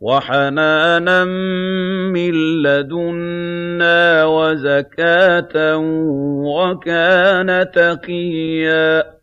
وَحَنَانًا مِّن لَّدُنَّا وَزَكَاةً ۖ وَكَانَ تَقِيًّا.